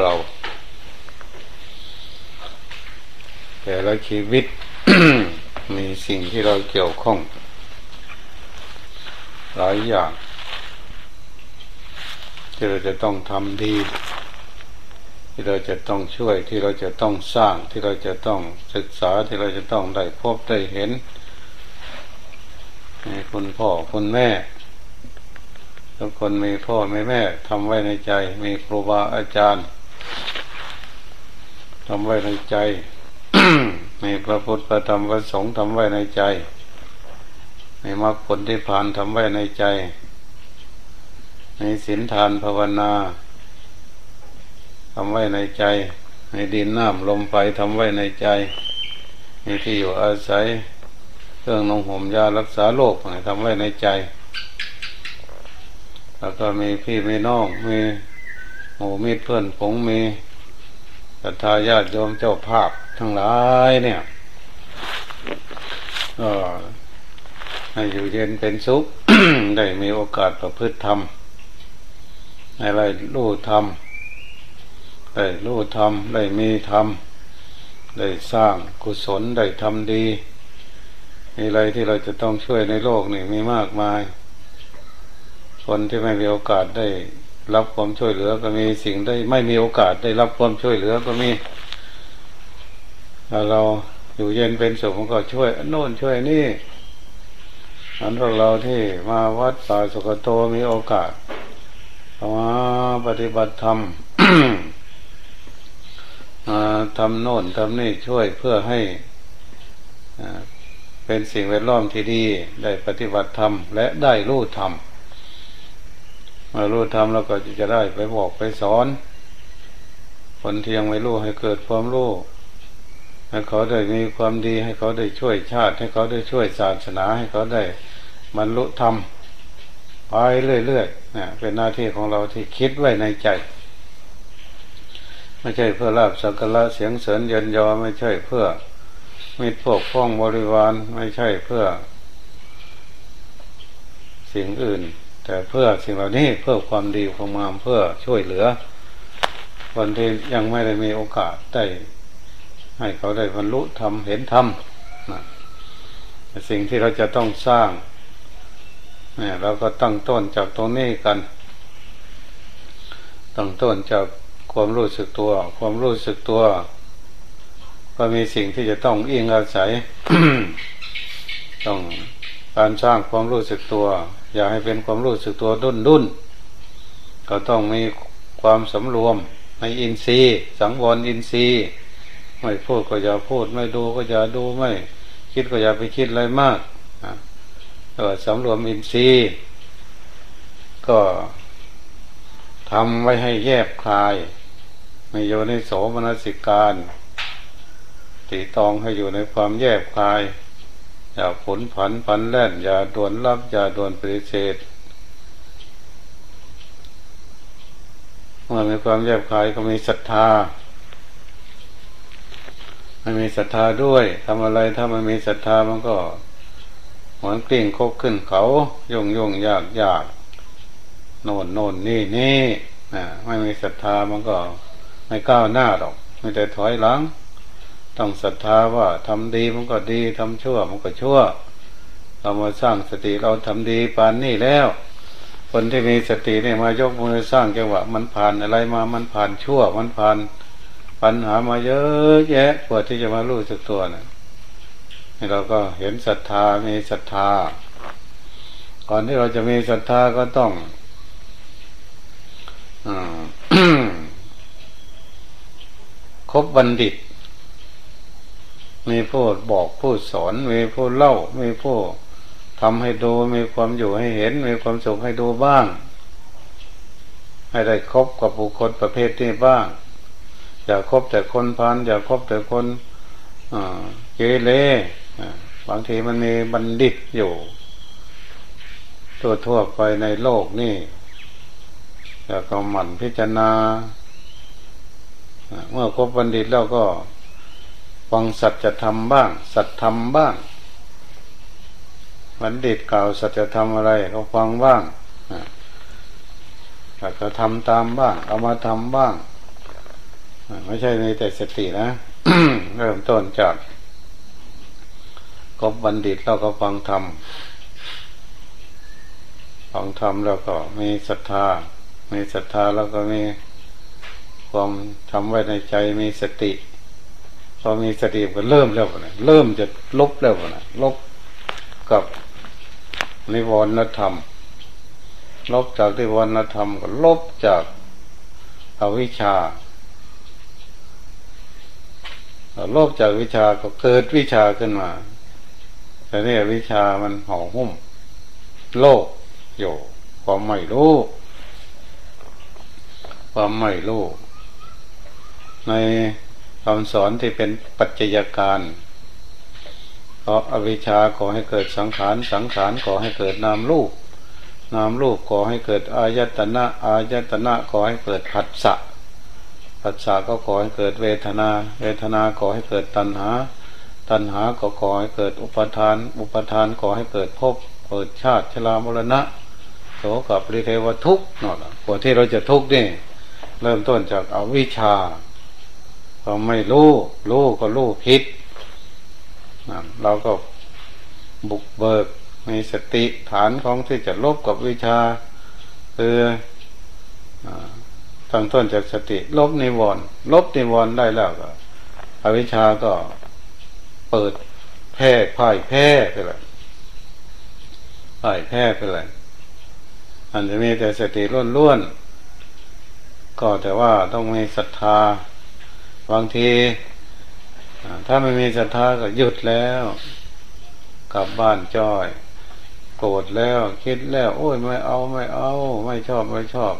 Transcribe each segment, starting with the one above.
เรา แต่ละชีวิตมีสิ่งที่เราเกี่ยวข้อง หลายอย่างที่เราจะต้องทำดี ที่เราจะต้องช่วยที่เราจะต้องสร้างที่เราจะต้องศึกษาที่เราจะต้องได้พบได้เห็นคุณพ่อคุณแม่ทุกคนมีพ่อมีแม่ทำไว้ในใจ มีครูบาอาจารย์ ทำไว้ในใจมีพระพุทธพระธรรมพระสงฆ์ทำไว้ในใจมีมรรคผลที่ผ่านทำไว้ในใจมีศีลทานภาวนาทำไว้ในใจ ในดินน้ำลมไฟทำไว้ในใจมีที่อยู่อาศัยเครื่องนงห่มยารักษาโรคทำไว้ในใจ แล้วก็มีพี่มีน้องมีหมู่มีเพื่อนผงมี รัทธาญาติโยมเจ้าภาพทั้งหลายเนี่ยก็ให้อยู่เย็นเป็นสุข ได้มีโอกาสประพฤติธรรมอะไรรู้ธรรมได้รู้ธรรมได้มีธรรมได้สร้างกุศลได้ทำดีมีอะไรที่เราจะต้องช่วยในโลกนี่มีมากมาย คนที่ไม่มีโอกาสได้ รับความช่วยเหลือก็มีสิ่งได้ไม่มีโอกาสได้รับความช่วยเหลือก็มีเราอยู่เย็นเป็นสุขมันก็ช่วยโน่นช่วยนี่อันพวกเราที่มาวัดป่าสุกโตมีโอกาสมาปฏิบัติธรรมทำโน่นทำนี่ช่วยเพื่อให้เป็นสิ่งแวดล้อมที่ดีได้ปฏิบัติธรรมและได้รู้ธรรม มารู้ทำแล้วก็จะได้ไปบอกไปสอน คนที่ยังไม่รู้ให้เกิดความรู้ให้เขาได้มีความดีให้เขาได้ช่วยชาติ ให้เขาได้ช่วยศาสนาให้เขาได้บรรลุธรรมไปเรื่อยๆเนี่ยเป็นหน้าที่ของเราที่คิดไว้ในใจ ไม่ใช่เพื่อลาบสักการะเสียงเสริญเยินยอไม่ใช่เพื่อมิตรพวกพ้องบริวารไม่ใช่เพื่อ สิ่งอื่น แต่เพื่อสิ่งเหล่านี้เพื่อความดีความงามเพื่อช่วยเหลือ คนที่ยังไม่ได้มีโอกาสได้ให้เขาได้บรรลุทำเห็นธรรมนะสิ่งที่เราจะต้องสร้างเนี่ยเราก็ตั้งต้นจากตรงนี้กัน ตั้งต้นจากความรู้สึกตัว ความรู้สึกตัว ก็มีสิ่งที่จะต้องอิงอาศัย ต้องการสร้างความรู้สึกตัว อยากให้เป็นความรู้สึกตัวดุนดุนก็ต้องมีความสำรวมในอินทรีย์สังวรอินทรีย์ ไม่พูดก็อย่าพูด ไม่ดูก็อย่าดูไม่ คิดก็อย่าไปคิดอะไรมากก็สำรวมอินทรีย์ ก็ทำไว้ให้แยบคลายไม่อยู่ในโสมนสิการตีตองให้อยู่ในความแยบคลาย อย่าผลผันผันแล่น อย่าด่วนรับ อย่าด่วนปฏิเสธเมื่อมีความแยบคายก็มีศรัทธาไม่มีศรัทธาด้วยทำอะไรถ้ามันมีศรัทธามันก็หมือนกลิ้งโคกขึ้นเขายุ่งยงยากยากโน่นโน่นนี่นี่นะไม่มีศรัทธามันก็ไม่ก้าวหน้าหรอกไม่แต่ถอยหลัง ต้องศรัทธาว่าทำดีมันก็ดีทำชั่วมันก็ชั่ว เรามาสร้างสติเราทำดีปานนี่แล้ว คนที่มีสติเนี่ยมายกมือสร้างจังหวะมันผ่านอะไรมามันผ่านชั่ว มันผ่านปัญหามาเยอะแยะกว่าที่จะมารู้สึกตัวนะเราก็เห็นศรัทธามีศรัทธา ก่อนที่เราจะมีศรัทธาก็ต้องอคบบัณฑิต มีผู้บอกผู้สอน มีผู้เล่า มีผู้ทำให้ดู มีความอยู่ให้เห็น มีความสุขให้ดูบ้าง ให้ได้คบกับบุคคลประเภทนี้บ้าง อย่าคบแต่คนพันอย่าคบแต่คนเกเรบางทีมันมีบัณฑิตอยู่ ตัวทั่วไปในโลกนี่อย่าก็หมั่นพิจารณาเมื่อคบบัณฑิตแล้วก็ ฟังสัจธรรมบ้าง สัจธรรมบ้างบัณฑิตกล่าวสัจธรรมอะไรเขาฟังบ้างอาจจะทำตามบ้าง เอามาทำบ้าง ไม่ใช่มีแต่สตินะ เริ่มต้นจากกบบัณฑิตเราก็ฟังธรรมฟังธรรมแล้วก็มีศรัทธา มีศรัทธาแล้วก็มีความทำไว้ในใจมีสติ พอมีสติก็เริ่มแล้วนะเริ่มจะลบแล้วนะลบกับนิวรณธรรม ลบจากนิวรณธรรมก็ลบจากอวิชชาลบจากวิชาก็เกิดวิชาขึ้นมา แต่นี่วิชามันห่อหุ้ม โลกอยู่ความไม่รู้ความไม่รู้ใน คำสอนที่เป็นปัจจัยการ เพราะอวิชชาขอให้เกิดสังขาร สังขารขอให้เกิดนามรูป นามรูปขอให้เกิดอายตนะอายตนะขอให้เกิดผัสสะผัสสะก็ขอให้เกิดเวทนา เวทนาขอให้เกิดตัณหา ตัณหาก็ขอให้เกิดอุปทาน อุปทานขอให้เกิดภพ เกิดชาติชรามรณะโสกับปริเทวทุกข์นั่นกว่าที่เราจะทุกข์นี่ เริ่มต้นจากอาวิชชา เราไม่รู้รู้ก็รู้ผิดเราก็บุกเบิกมีสติฐานของที่จะลบกับวิชาคือตั้งต้นจากสติ ลบนิวรณ์ลบนิวรณ์ได้แล้วก็ อวิชาก็เปิดแพร่พ่ายแพร่ไปเลยพ่ายแพร่ไปเลยอันจะมีแต่สติล้วนๆก็แต่ว่าต้องมีศรัทธา บางทีถ้าไม่มีศรัทธาก็หยุดแล้ว กลับบ้านจ้อย โกรธแล้วคิดแล้ว โอ้ยไม่เอาไม่เอา ไม่ชอบไม่ชอบ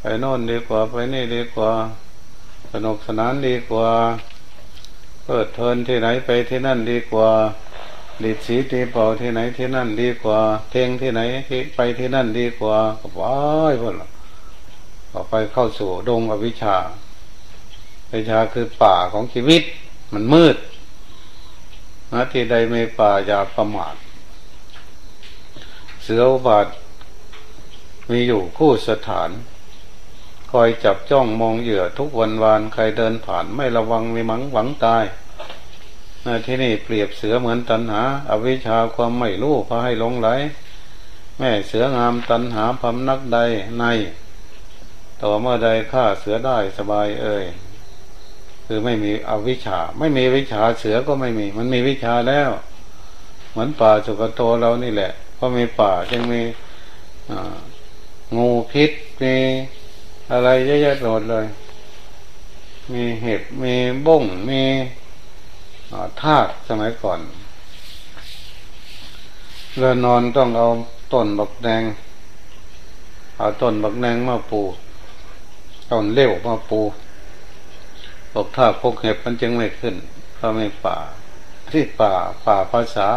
ไปโน่นดีกว่าไปนี่ดีกว่า สนุกสนานดีกว่าเปิดเทินที่ไหนไปที่นั่นดีกว่าดีดสีตีเป่าที่ไหนที่นั่นดีกว่า เทงที่ไหนที่ไปที่นั่นดีกว่าก็ว้ายพวกเราก็ไปเข้าสู่ดงอวิชชา วิชาคือป่าของชีวิต มันมืดนะที่ใดไม่ป่าอย่าประมาทเสือบาทมีอยู่คู่สถาน คอยจับจ้องมองเหยื่อทุกวันวานใครเดินผ่านไม่ระวังมีมังหวังตายที่นี่เปรียบเสือเหมือนตันหาอาวิชชาความไม่รู้พาให้หลงไหล แม่เสืองามตันหาพำนักใดใน ต่อเมื่อใดฆ่าเสือได้สบายเอ่ย คือไม่มีอวิชชา ไม่มีวิชาเสือก็ไม่มี มันมีวิชาแล้ว เหมือนป่าสุกโตเรานี่แหละเพราะมีป่าจึงมีงูพิษมีอะไรเยอะแยะหมดเลย มีเห็บมีบุ้งมีธาตุสมัยก่อนเรือนอนต้องเอาต้นบักแดง เอาต้นบักแดงมาปูต้นเลี้ยวมาปู บอกถ้าพกเห็บมันจึงไม่ขึ้นเพราะไม่ป่าที่ป่าป่าภาษา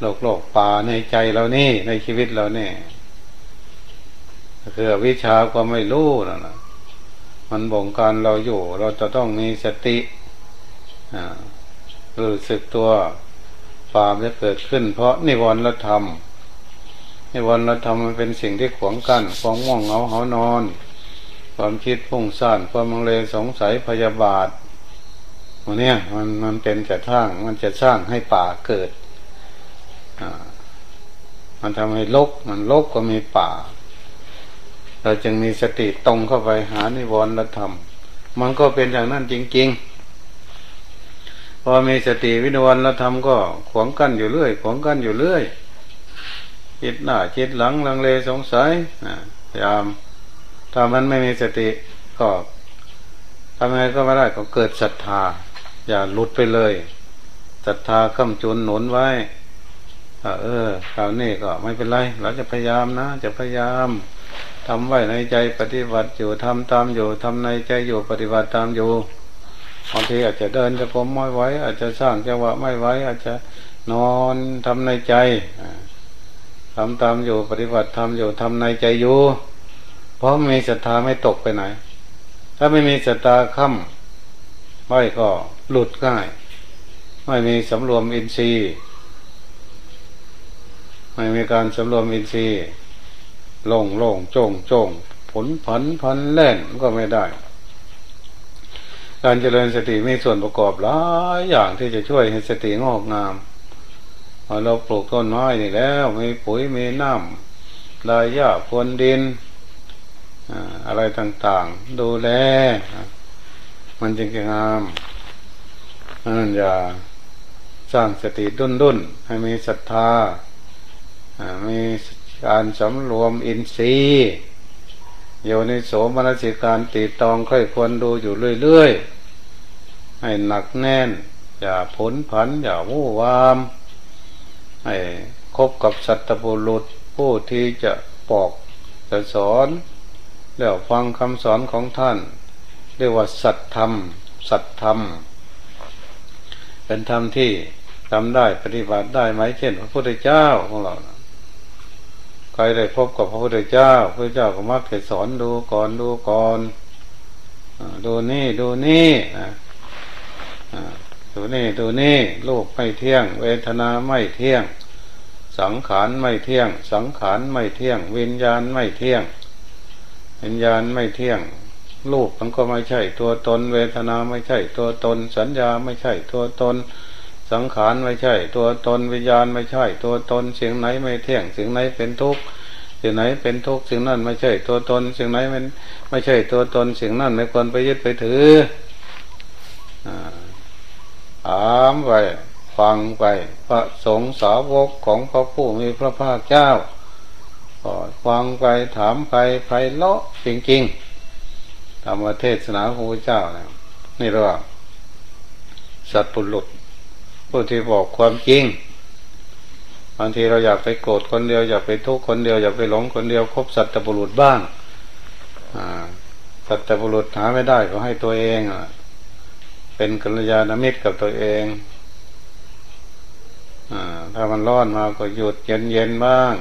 โลกโลกป่าในใจเรานี่ในชีวิตเราเนี่ยคือวิชาความไม่รู้นะนะมันบ่งการเราอยู่ เราจะต้องมีสติอ่ารู้สึกตัวความจะเกิดขึ้น เพราะนิวรณธรรมนิวรณธรรมมันเป็นสิ่งที่ขวางกัน้นความง่วงเหงาเหานอน ความคิดพุ่งซ่านความมังเลสงสัยพยาบาทวันนี้มันมันเป็นจะสร้างมันจะสร้างให้ป่าเกิดมันทำให้ลกมันลกก็มีป่า เราจึงมีสติตรงเข้าไปหานิวรณธรรม มันก็เป็นอย่างนั้นจริง ๆ พอมีสติวินวันแล้วทำก็ขวางกั้นอยู่เรื่อยขวางกั้นอยู่เรื่อยคิดหน้าคิดหลังลังเลสงสัยพยายาม ถ้ามันไม่มีสติก็ทำไงก็ไม่ได้ก็เกิดศรัทธา อย่าหลุดไปเลยศรัทธาค้ำจุนหนุนไว้เออคราวนี้ก็ไม่เป็นไร เราจะพยายามนะ จะพยายามทำไว้ในใจปฏิบัติอยู่ทำตามอยู่ทำในใจอยู่ปฏิบัติตามอยู่บางทีอาจจะเดินจะผมไม่ไหวอาจจะสร้างจังหวะไม่ไหวอาจจะนอนทำในใจทำตามอยู่ปฏิบัติทำอยู่ทำในใจอยู่ เพราะมีศรัทธาไม่ตกไปไหน ถ้าไม่มีศรัทธาค่ำไม่ก็หลุดง่าย ไม่มีสำรวมอินทรีย์ไม่มีการสำรวมอินทรีย์ลงลงจงจงผลผันพันแล่นก็ไม่ได้ การเจริญสติมีส่วนประกอบหลายอย่างที่จะช่วยให้สติงอกงามเราปลูกต้นไม้นี่แล้ว มีปุ๋ยมีน้ำลายหญ้าพรวนดิน อะไรต่างๆ ดูแล มันจึงจะงามนั่นอย่าสร้างสติดุนดุนให้มีศรัทธามีการสำรวมอินทรีย์อยู่ในโสมนสิการติดตองค่อยควรดูอยู่เรื่อยๆ ให้หนักแน่น อย่าผลผัน อย่าวู่วาม ให้คบกับสัตบุรุษผู้ที่จะปอกจะสอน แล้วฟังคำสอนของท่าน เรียกว่าสัตธรรม สัตธรรม เป็นธรรมที่ทำได้ปฏิบัติได้ไหมเช่น พระพุทธเจ้าของเราใครได้พบกับพระพุทธเจ้า พระเจ้าก็มักจะสอนดูก่อนดูก่อนดูนี่ดูนี่ดูนี่ดูนี่รูปไม่เที่ยง เวทนาไม่เที่ยง สังขารไม่เที่ยง สังขารไม่เที่ยง วิญญาณไม่เที่ยง วิญญาณไม่เที่ยงรูปมันก็ไม่ใช่ตัวตน เวทนาไม่ใช่ตัวตน สัญญาไม่ใช่ตัวตน สังขารไม่ใช่ ตัวตนวิญญาณไม่ใช่ ตัวตนสิ่งไหนไม่เที่ยงสิ่งไหนเป็นทุกข์สิ่งไหนเป็นทุกข์สิ่งนั้นไม่ใช่ตัวตนสิ่งไหนมันไม่ใช่ตัวตนสิ่งนั้นไม่ควรไปยึดไปถือถามไปฟังไปพระสงฆ์สาวกของพระผู้มีพระภาคเจ้า ฟังไปถามไปไพเราะจริงๆธรรมเทศนาของพระเจ้านะนี่เรียกว่าสัตว์ปุรุษผู้ที่บอกความจริงบางทีเราอยากไปโกรธคนเดียวอยากไปทุกข์คนเดียวอยากไปหลงคนเดียวคบสัตว์ปุรุษบ้างสัตว์ปุรุษหาไม่ได้ก็ให้ตัวเองเป็นกัลยาณมิตรกับตัวเองอถ้ามันร้อนมาก็หยุดเย็นเย็นบ้าง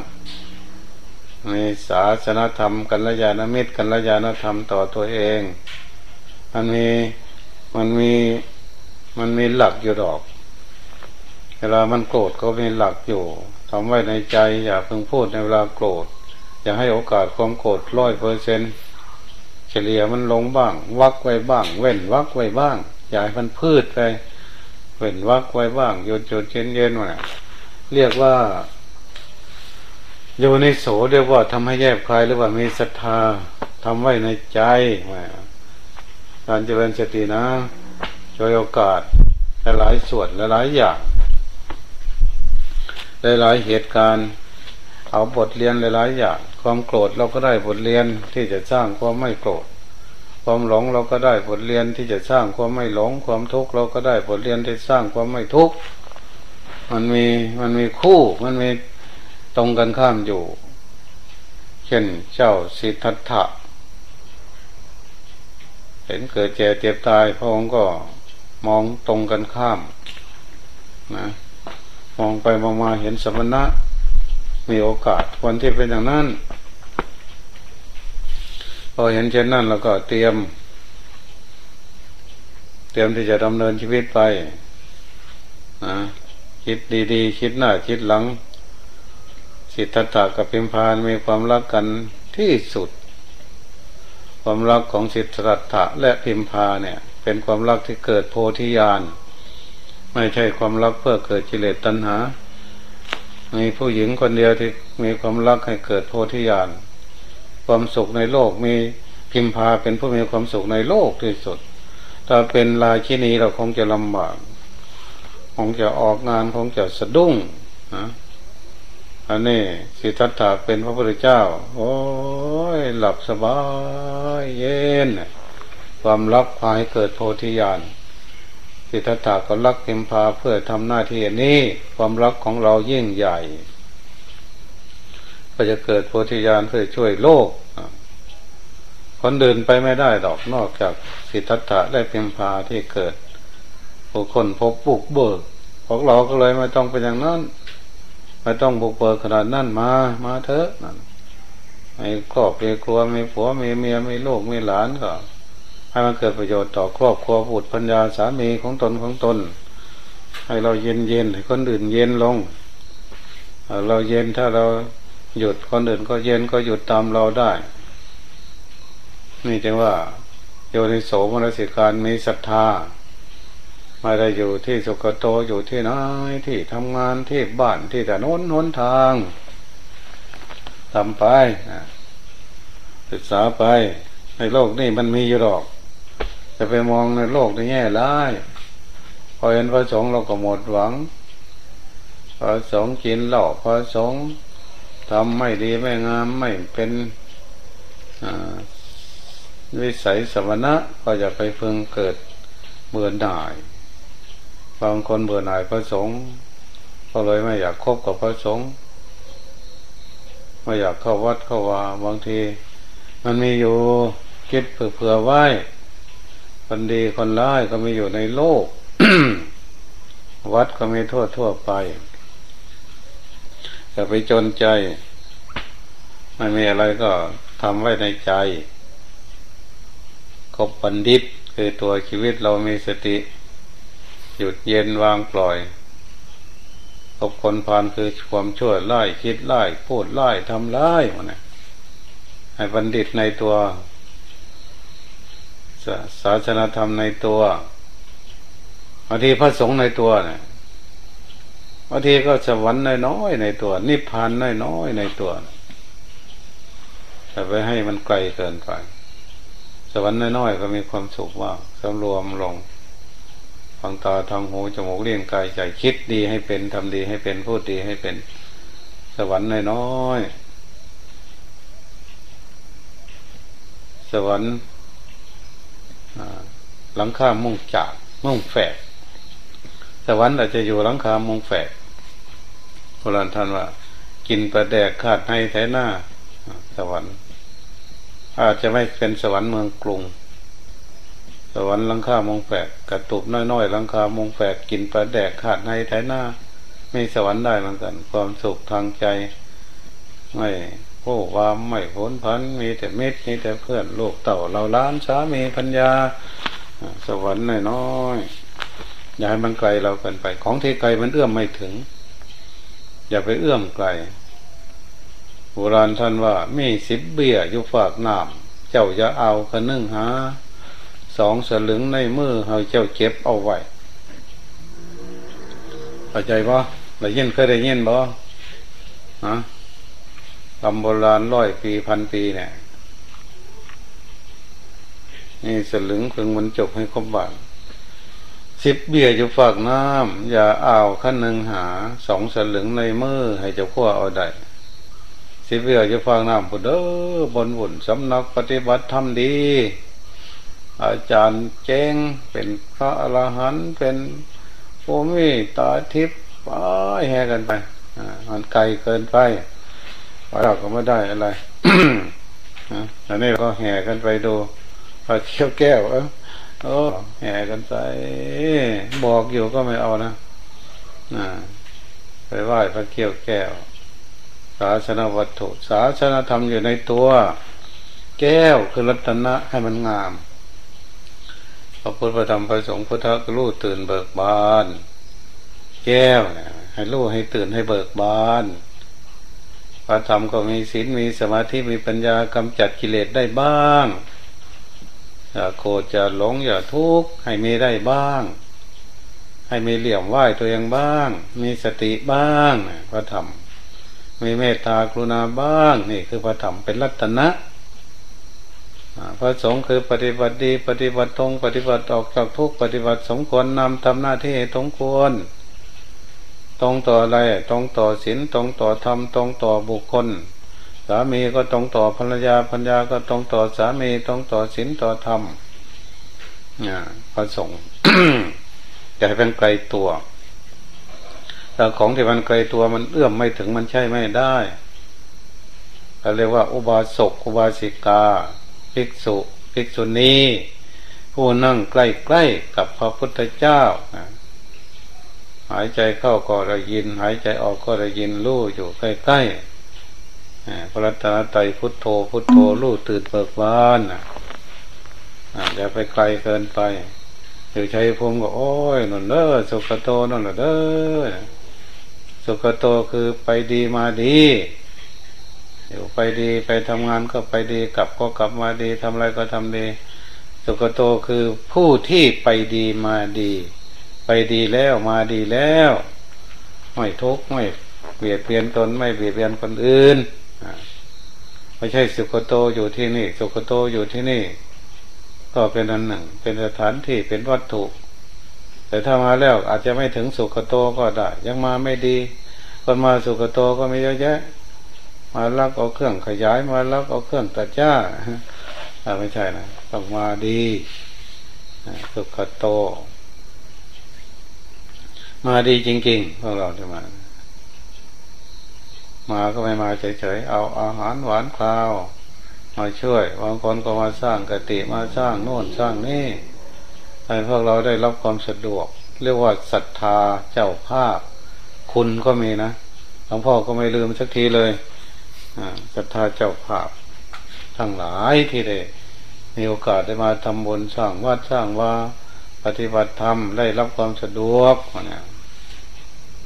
มีศาสนธรรมกัลยาณมิตรกัลยาณธรรมต่อตัวเอง มันมีมันมีมันมีหลักอยู่ดอก เวลามันโกรธก็มีหลักอยู่ทำไว้ในใจอย่าเพิ่งพูดในเวลาโกรธ อย่าให้โอกาสความโกรธร้อยเปอร์เซนเฉลี่ยมันลงบ้าง วักไว้บ้าง เว้นวักไว้บ้าง อย่าให้มันพืชไปเว้นวักไว้บ้างหยุดหยุดเย็นเย็นมาเรียกว่า โยนิโสเรียกว่าทำให้แยบคลายหรือว่ามีศรัทธาทำไว้ในใจการเจริญสตินะโดยโอกาสหลายส่วนหลายอย่างหลายเหตุการณ์เอาบทเรียนหลายอย่างความโกรธเราก็ได้บทเรียนที่จะสร้างความไม่โกรธ ความหลงเราก็ได้บทเรียนที่จะสร้างความไม่หลง ความทุกข์เราก็ได้บทเรียนที่สร้างความไม่ทุกข์มันมีมันมีคู่มันมี ตรงกันข้ามอยู่ เช่นเจ้าสิทธัตถะเห็นเกิดเจ็บเจ็บตายพระองค์ก็มองตรงกันข้ามนะมองไปมองมาเห็นสมณะ มีโอกาสคนที่เป็นอย่างนั้น พอเห็นเช่นนั้นเราก็เตรียม เตรียมที่จะดำเนินชีวิตไปนะคิดดีๆ คิดหน้าคิดหลัง สิทธัตถะกับพิมพานมีความรักกันที่สุด ความรักของสิทธัตถะและพิมพาเนี่ย เป็นความรักที่เกิดโพธิญาณไม่ใช่ความรักเพื่อเกิดกิเลสตัณหา มีผู้หญิงคนเดียวที่มีความรักให้เกิดโพธิญาณความสุขในโลกมีพิมพาเป็นผู้มีความสุขในโลกที่สุด ถ้าเป็นราชินีเราคงจะลำบาก คงจะออกงานคงจะสะดุ้งนะ อันนี้สิทธัตถะเป็นพระพุทธเจ้า โอ้ยหลับสบายเย็น ความรักพาให้เกิดโพธิญาณสิทธัตถะก็รักพ็มพาเพื่อทำหน้าที่นี้ ความรักของเรายิ่งใหญ่ ก็จะเกิดโพธิญาณเพื่อช่วยโลกคนเดินไปไม่ได้ดอกนอกจากสิทธัตถะได้พ็มพาที่เกิดผู้คนพบปุกเบิกพวกเราก็เลยไม่ต้องเป็นอย่างนั้น ไม่ต้องบุกเบิกขนาดนั้นมา มาเถอะนั่นไม่ครอบครัวมีผัวมีเมียมีลูกมีหลานก็ให้มันเกิดประโยชน์ต่อครอบครัวบุตรปัญญาสามีของตนของตน ให้เราเย็นเย็นให้คนอื่นเย็นลง เราเย็นถ้าเราหยุดคนอื่นก็เย็นก็หยุดตามเราได้ นี่จึงว่าโยนิโสมนสิการมีศรัทธา ไม่ได้อยู่ที่สุกโตอยู่ที่ไหนที่ทำงานที่บ้านที่ถนนหนทางทำไปศึกษาไป ในโลกนี้มันมีอยู่หรอก จะไปมองในโลกในแง่ร้ายพอเห็นพระสงฆ์เราก็หมดหวังพระสงฆ์กินเหล้าพระสงฆ์ทำไม่ดีไม่งามไม่เป็นวิสัยสมณะก็จะไปเพึงเกิดเบื่อหน่าย บางคนเบื่อหน่ายพระสงฆ์ก็เลยไม่อยากคบกับพระสงฆ์ไม่อยากเข้าวัดเข้าวาบางที มันมีอยู่คิดเผื่อไว้คนดีคนร้ายก็มีอยู่ในโลก วัดก็มีทั่วทั่วไปอย่าไปจนใจไม่มีอะไรก็ทำไว้ในใจคบบัณฑิตคือตัวชีวิตเรามีสติ หยุดเย็นวางปล่อยคบคนพานคือความชั่วไล่คิดไล่พูดไล่ทำไล่มันนะให้บัณฑิตในตัวศาสนาธรรมในตัวบางทีพระสงฆ์ในตัวเนี่ยบางทีก็สวรรค์น้อยๆในตัว นิพพานน้อยๆในตัวแต่ไปให้มันไกลเกินไป สวรรค์น้อยๆก็มีความสุขว่าสำรวมลง ฟังตาทางหูจมูกเลี้ยงกายใจคิดดีให้เป็นทำดีให้เป็นพูดดีให้เป็น สวรรค์น้อยสวรรค์หลังคามุ่งจากมุ่งแฝกสวรรค์อาจจะอยู่หลังคามุ่งแฝกโบราณท่านว่า กินประแดกขาดให้แท้หน้า สวรรค์ อาจจะไม่เป็นสวรรค์เมืองกรุง สวรรค์ลังคามงแฝกกระตุบน้อยๆลังคามงแฝกกินปลาแดกขาดในไถหน้าไม่สวรรค์ได้เหมือนกัน ความสุขทางใจ ไม่โอ้ความไม่ผลพันมีแต่เม็ดมีแต่เพื่อนลูกเต่าเราล้านสามีพัญญา สวรรค์น้อยๆอย่าให้มันไกลเราเกินไป ของที่ไกลมันเอื้อมไม่ถึง อย่าไปเอื้อมไกลโบราณท่านว่ามีสิบเบี้ยอยู่ฝากน้ำเจ้าจะเอากระนึ่งหา สองสลึงในมือเฮาเจ้าเก็บเอาไว้เข้าใจบ่ได้ยินเคยได้ยินบ่ฮะคำโบราณร้อยปีพันปีเนี่ยนี่สลึงเพิ่งมันจบให้ครบบาทสิบเบียอยู่ฝากน้ำอย่าเอาขั้นหนึ่งหาสองสลึงในมือให้เจ้าขั้วเอาได้สิบเบียจะฟังน้ำพุเด้อบนหุ่นสำนักปฏิบัติทำดี อาจารย์เจงเป็นพระอรหันต์เป็นผู้มีตาทิพย์ไปแห่กันไปมันไกลเกินไปเราก็ไม่ได้อะไรอันนี้ก็แห่กันไปดูพระเขี้ยวแก้วเออโอ้แห่กันไปบอกอยู่ก็ไม่เอานะไปไหว้พระเขี้ยวแก้ว ศาสนวัตถุ ศาสนธรรมอยู่ในตัว แก้วคือรัตนะให้มันงาม ระพุทธธรรมพระสงฆ์พุทธกรู้ตื่นเบิกบาน แก้วให้รู้ให้ตื่นให้เบิกบานพระธรรมก็มีศีลมีสมาธิมีปัญญากำจัดกิเลสได้บ้างอย่าโกรธอย่าหลงอย่าทุกข์ให้มีได้บ้าง ให้มีเหลี่ยมไหวตัวเองบ้าง มีสติบ้างพระธรรมมีเมตตากรุณาบ้าง นี่คือพระธรรมเป็นรัตนะ พระสงฆ์คือปฏิบัติดี ปฏิบัติตรงปฏิบัติออกจากทุกปฏิบัติสมควรนำทำหน้าที่สมควร ตรงต่ออะไรตรงต่อศีลตรงต่อธรรมตรงต่อบุคคล สามีก็ตรงต่อภรรยาภรรยาก็ตรงต่อสามีตรงต่อศีลต่อธรรมนี่พระสงฆ์จะให้เป็นไกลตัวแต่ของที่มันไกลตัวมันเอื้อมไม่ถึงมันใช่ไม่ได้เราเรียกว่า อุบาสกอุบาสิกา ภิกษุภิกษุณีผู้นั่งใกล้ๆกับพระพุทธเจ้าหายใจเข้าก็ได้ยิน หายใจออกก็ได้ยินรู้อยู่ใกล้ๆพระรัตนตรัยพุทโธพุทโธรู้ตื่นเบิกบานอย่าไปไกลเกินไปอยู่ใจภูมิก็โอ้ยนนเด้อสุขโตนนเด้อสุขโตคือไปดีมาดี อยู่ไปดีไปทำงานก็ไปดีกลับก็กลับมาดีทำอะไรก็ทำดีสุขโตคือผู้ที่ไปดีมาดี ไปดีแล้วมาดีแล้วไม่ทุกข์ไม่เบียดเบียนตนไม่เบียดเบียนคนอื่นไม่ใช่สุขโตอยู่ที่นี่ สุขโตอยู่ที่นี่ ก็เป็นอันหนึ่ง เป็นสถานที่เป็นวัตถุ แต่ถ้ามาแล้วอาจจะไม่ถึงสุขโตก็ได้ ยังมาไม่ดี คนมาสุขโตก็ไม่เยอะแยะ มาลักเอาเครื่องขยายมาลักเอาเครื่องตัดหญ้าไม่ใช่นะต้องมาดีสุขโต มาดีจริงๆพวกเราจะมา มาก็ไม่มาเฉยๆเอาอาหารหวานคราว มาช่วยบางคนก็มาสร้างกติมาสร้างโน่นสร้างนี่ให้พวกเราได้รับความสะดวก เรียกว่าศรัทธาเจ้าภาพ คุณก็มีนะหลวงพ่อก็ไม่ลืมสักทีเลย ศรัทธาเจ้าภาพ ทั้งหลายที่ได้มีโอกาสได้มาทำบุญสร้างวัดสร้างว่าปฏิบัติธรรมได้รับความสะดวกเนี่ย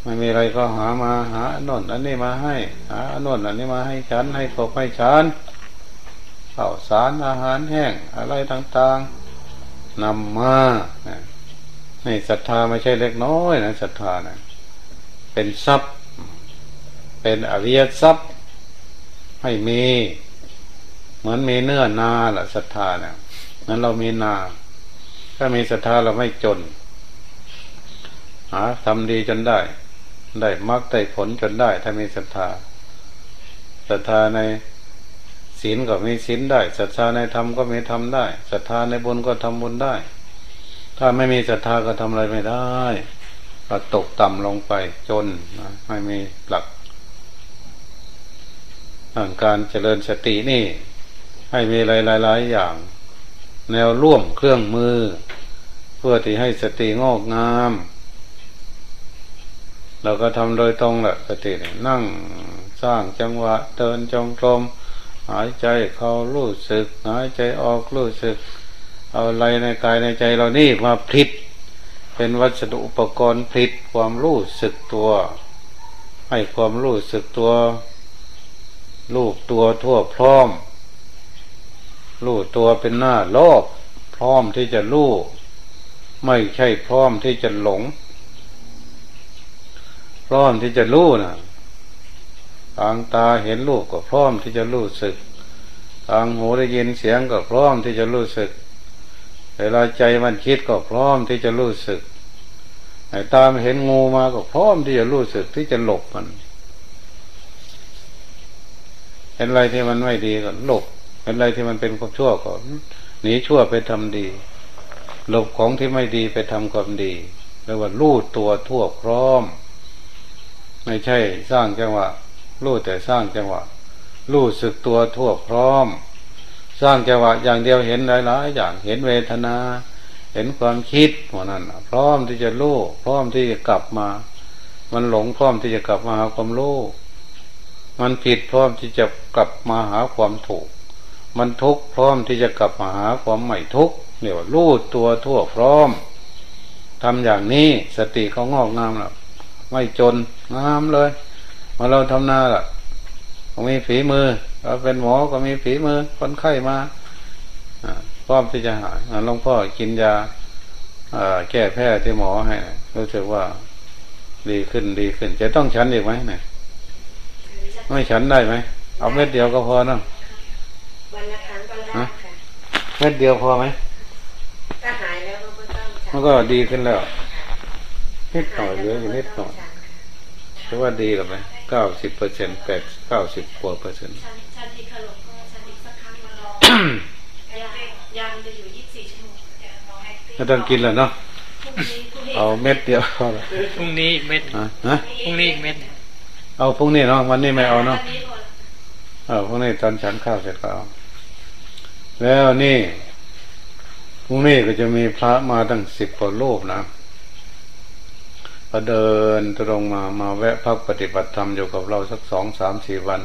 ไม่มีอะไรก็หามาหาอนนอันนี้มาให้หาอนนอันนี้มาให้ฉันให้ขบให้ฉันข้าวสารอาหารแห้งอะไรต่างๆนำมาในศรัทธาไม่ใช่เล็กน้อยนะศรัทธานะเป็นทรัพย์ เป็นอริยทรัพย์ ให้มี เหมือนมีเนื้อนาแหละศรัทธาเนี่ยนั้นเรามีนา ถ้ามีศรัทธาเราไม่จนหาทำดีจนได้ ได้มรรคได้ผลจนได้ ถ้ามีศรัทธาศรัทธาในศีลก็มีศีลได้ศรัทธาในธรรมก็มีธรรมได้ศรัทธาในบุญก็ทำบุญได้ ถ้าไม่มีศรัทธาก็ทำอะไรไม่ได้ก็ตกต่ำลงไปจนไม่มีหลัก การเจริญสตินี่ ให้มีหลาย ๆ อย่าง แนวร่วมเครื่องมือ เพื่อที่ให้สติงอกงาม เราก็ทำโดยตรงแหละสตินั่งสร้างจังหวะเดินจงกรมหายใจเข้ารู้สึก หายใจออกรู้สึก เอาอะไรในกายในใจเรานี่มาพลิดเป็นวัสดุอุปกรณ์พลิดความรู้สึกตัว ให้ความรู้สึกตัว รูปตัวทั่วพร้อมรู้ตัวเป็นหน้าโลภพร้อมที่จะรู้ไม่ใช่พร้อมที่จะหลง พร้อมที่จะรู้นะทางตาเห็นรูปก็พร้อมที่จะรู้สึก ทางหูได้ยินเสียงก็พร้อมที่จะรู้สึก เวลาใจมันคิดก็พร้อมที่จะรู้สึกไอ้ตามเห็นงูมาก็พร้อมที่จะรู้สึกที่จะหลบมัน เห็นอะไรที่มันไม่ดีก็หลบเห็นอะไรที่มันเป็นความชั่วก็หนีชั่วไปทำดี หลบของที่ไม่ดีไปทำความดีเรียกว่าลู่ตัวทั่วพร้อม ไม่ใช่สร้างจังหวะลู่แต่สร้างจังหวะลู่สึกตัวทั่วพร้อม สร้างจังหวะอย่างเดียวเห็นหลายๆอย่างเห็นเวทนาเห็นความคิดหัวนั้นพร้อมที่จะลู่พร้อมที่จะกลับมา มันหลงพร้อมที่จะกลับมาหาความรู้ มันผิดพร้อมที่จะกลับมาหาความถูก มันทุกพร้อมที่จะกลับมาหาความไม่ทุกเรียกว่ารู้ตัวทั่วพร้อมทำอย่างนี้สติเขางอกงามแล้วไม่จนงามเลยมาเราทำนาล่ะก็มีฝีมือเราเป็นหมอก็มีฝีมือคนไข้มาพร้อมที่จะหายหลวงพ่อกินยาแก้แพ้ที่หมอให้รู้สึกว่าดีขึ้นดีขึ้น จะต้องฉันอีกไหมเนี่ย ไม่ฉันได้ไหมเอาเม็ดเดียวก็พอเนาะวันละครั้งก็ได้ค่ะเม็ดเดียวพอไหมถ้าหายแล้วก็ไม่ต้องมันก็ดีขึ้นแล้วนิดหน่อยเหลืออยู่นิดหน่อยเพราะว่าดีหรือไหมเก้าสิบเปอร์เซ็นต์แปดเก้าสิบกว่าเปอร์เซ็นต์ชันทีขลบก็ชันอีกสักครั้งมารอยางจะอยู่ยี่สิบสี่ชั่วโมงไม่ต้องกินแล้วเนาะเอาเม็ดเดียวพอละพรุ่งนี้เม็ดฮะพรุ่งนี้อีกเม็ด เอาพรุ่งนี้เนาะวันนี้ไม่เอาเนาะเออพรุ่งนี้ตอนฉันข้าวเสร็จก็เอาแล้วนี่พรุ่งนี้ก็จะมีพระมาตั้งสิบกว่ารูปนะก็เดินตรงมามาแวะพักปฏิบัติธรรมอยู่กับเราสักสองสามสี่วัน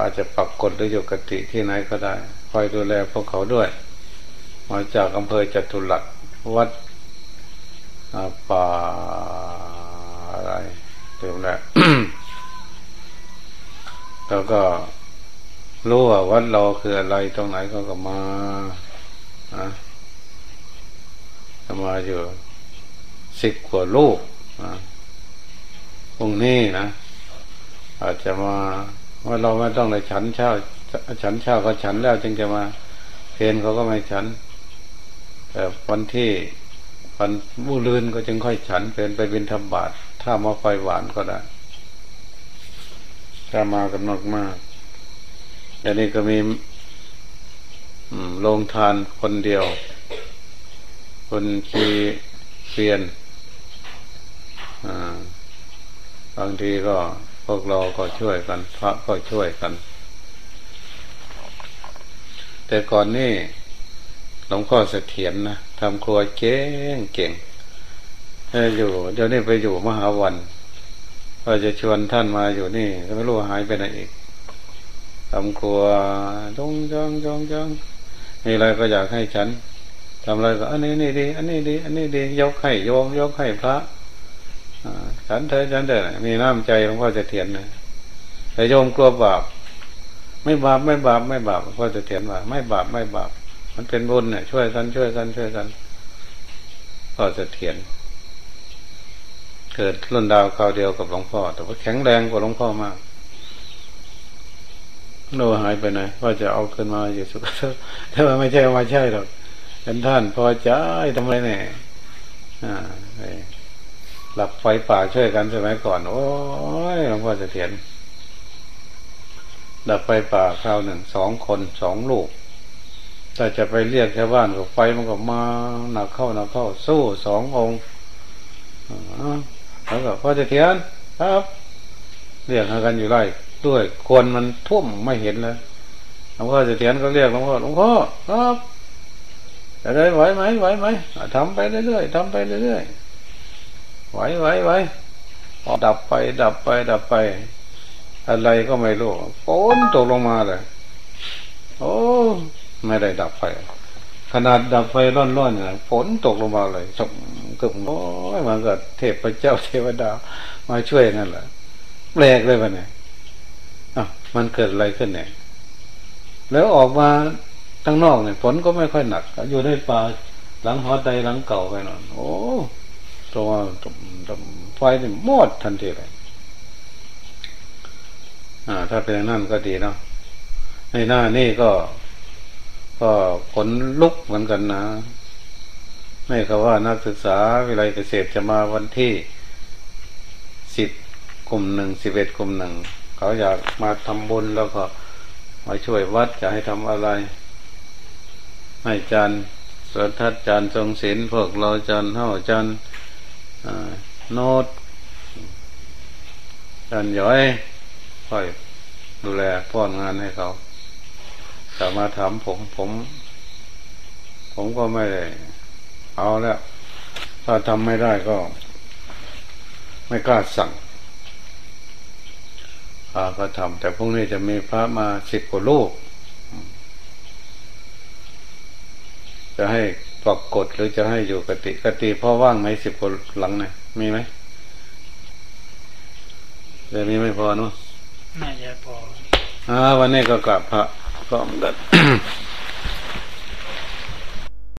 อาจจะปักกฎหรืออยู่กติที่ไหนก็ได้ คอยดูแลพวกเขาด้วย มาจากอำเภอจตุรัสวัดป่าอะไร เดี๋ยวแหละแล้วก็รู้ว่าวัดเราคืออะไรตรงไหนก็ก็มาอะจะมาอยู่สิบกว่าลูกนะพรุ่งนี้นะอาจจะมาว่าเราไม่ต้องเลยฉันเช้า ฉันเช้าก็ฉันแล้วจึงจะมาเพนเขาก็ไม่ฉัน แต่วันที่วันบูลืนก็จึงค่อยฉันเพนไปบินธบาต ถ้ามาไฟหวานก็ได้ ถ้ามากันมากมากๆอย่างนี้ก็มีโรงทานคนเดียว คนขี่เปลี่ยนบางทีก็พวกเราก็ช่วยกัน พระก็ช่วยกัน แต่ก่อนนี่หลวงพ่อเสถียรนะทำครัวเก่งเก่ง อออยู่ เดี๋ยวนี้ไปอยู่มหาวันว่าจะชวนท่านมาอยู่นี่ก็ไม่รู้หายไปไหนอีกทำครัวจงจองจองจองมีอะไรก็อยากให้ฉันทำอะไรก็อันนี้นี่ดี อันนี้ดี อันนี้ดี ยกให้โยมยกให้พระฉันเถอะฉันเถอะมีน้ำใจหลวงพ่อจะเถียรนะแต่โยมกลัวบาป ไม่บาปไม่บาปไม่บาปหลวงพ่อจะเถียรว่าไม่บาปไม่บาป มันเป็นบุญเนี่ยช่วยกันช่วยกันช่วยกันพ่อเถียร เกิดรุ่นดาวคราวเดียวกับหลวงพ่อ แต่ว่าแข็งแรงกว่าหลวงพ่อมากโนหายไปไหนว่าจะเอาขึ้นมาอยู่สุขแต่ว่าไม่ใช่ว่าใช่หรอกเป็นท่านพอใจทำไรเนี่ยหลับไฟป่าช่วยกันสมัยก่อน โอ้ยหลวงพ่อจะเถียรดับไฟป่าคราวหนึ่งสองคนสองลูกถ้าจะไปเรียกชาวบ้านก็ไฟมันก็มาหนักเข้าหนักเข้าสู้สององค์ แล้วก็พ่อจะเทียนครับเรียกหากันอยู่ไรด้วยควรมันทุ่มไม่เห็นเลยหลวงพ่อจะเทียนก็เรียกหลวงพ่อหลวงพ่อครับจะได้ไหวไหมไหวไหมอะทำไปเรื่อยๆทำไปเรื่อยๆไหวไหวไหวดับไป ดับไป ดับไป อะไรก็ไม่รู้ฝนตกลงมาเลยโอ้ไม่ได้ดับไฟขนาดดับไฟร้อนๆเนี่ยฝนตกลงมาเลยสม กือบโอ้ยมันก็เทพเจ้าเทวดา มาช่วยนั่นแหละแปลกเลยวันนี้อะมันเกิดอะไรขึ้นเนี่ยแล้วออกมาข้างนอกเนี่ยฝนก็ไม่ค่อยหนักอยู่ในป่าหลังหอใดหลังเก่าไปนอนโอ้ตัวไฟนี่หมดทันทีเลยอ่า ถ้าเป็นอย่างนั้นก็ดีเนาะในหน้านี่ก็ ก็ขนลุกเหมือนกันนะ ไม่เขาว่านักศึกษาวิไลเกษตรจะมาวันที่สิบกลุ่มหนึ่งสิบเอ็ดกลุ่มหนึ่งเขาอยากมาทำบุญแล้วก็มาช่วยวัดจะให้ทำอะไร ให้จันสวดทัดจันทรงศิลพวกเราจันเท่าจันโนดจันย้อยค่อยดูแลป้อนงานให้เขาแต่มาถามผมผม ผมก็ไม่ได้ เอาแล้วถ้าทำไม่ได้ก็ ไม่กล้าสั่งพาก็ทำแต่พรุ่งนี้จะมีพระมาสิบกว่าลูก จะให้ปรากฏหรือจะให้อยู่กติกติพ่อว่างไหมสิบกว่าหลังเนี่ยมีไหมเดี๋ยวมีไม่พอเนาะน่าจะพออ่าวันนี้ก็กลับพระพร้อมกัน